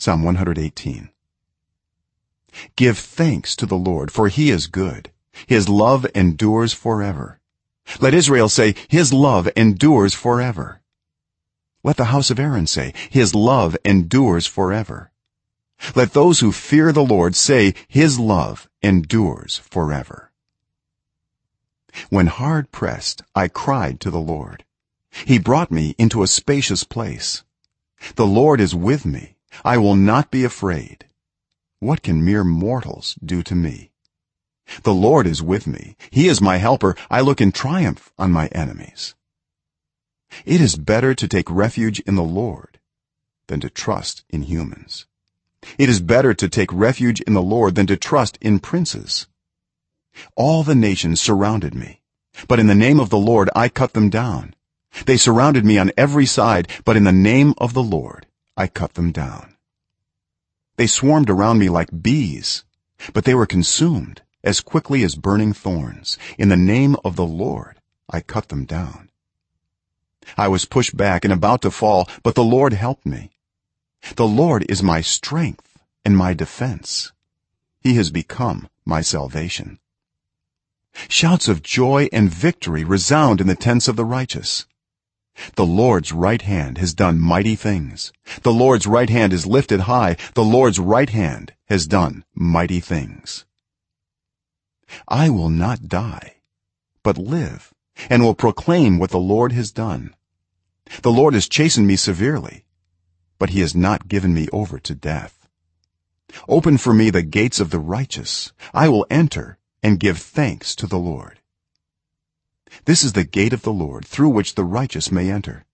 psalm 118 give thanks to the lord for he is good. His love endures forever. Let israel say his love endures forever. Let the house of aaron say his love endures forever. Let those who fear the lord say his love endures forever. When hard pressed i cried to the lord. He brought me into a spacious place. The lord is with me i will not be afraid. What can mere mortals do to me? The lord is with me. He is my helper. I look in triumph on my enemies. It is better to take refuge in the lord than to trust in humans. It is better to take refuge in the lord than to trust in princes. All the nations surrounded me but in the name of the lord i cut them down. They surrounded me on every side but in the name of the lord i cut them down. They swarmed around me like bees but they were consumed as quickly as burning thorns. In the name of the lord i cut them down. I was pushed back and about to fall but the lord helped me. The lord is my strength and my defense. He has become my salvation. Shouts of joy and victory resound in the tents of the righteous the lord's right hand has done mighty things. The lord's right hand is lifted high. The lord's right hand has done mighty things. I will not die but live and will proclaim what the lord has done. The lord has chastened me severely but he has not given me over to death. Open for me the gates of the righteous. I will enter and give thanks to the lord this is the gate of the lord through which the righteous may enter.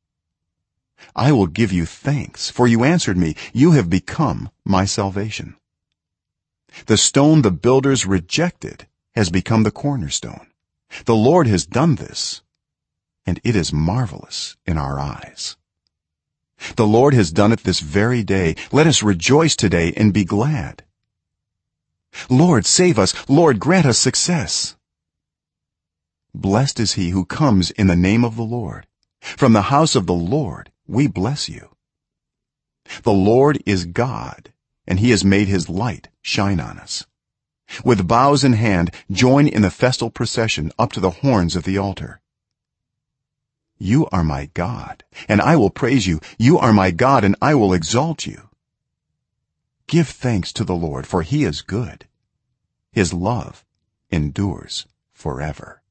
I will give you thanks for you answered me. You have become my salvation. The stone the builders rejected has become the cornerstone. The lord has done this and it is marvelous in our eyes. The lord has done it this very day. Let us rejoice today and be glad. Lord save us. Lord grant us success blessed is he who comes in the name of the lord. From the house of the lord we bless you. The lord is god and he has made his light shine on us. With boughs in hand join in the festal procession up to the horns of the altar. You are my god and i will praise you. You are my god and i will exalt you. Give thanks to the lord for he is good. His love endures forever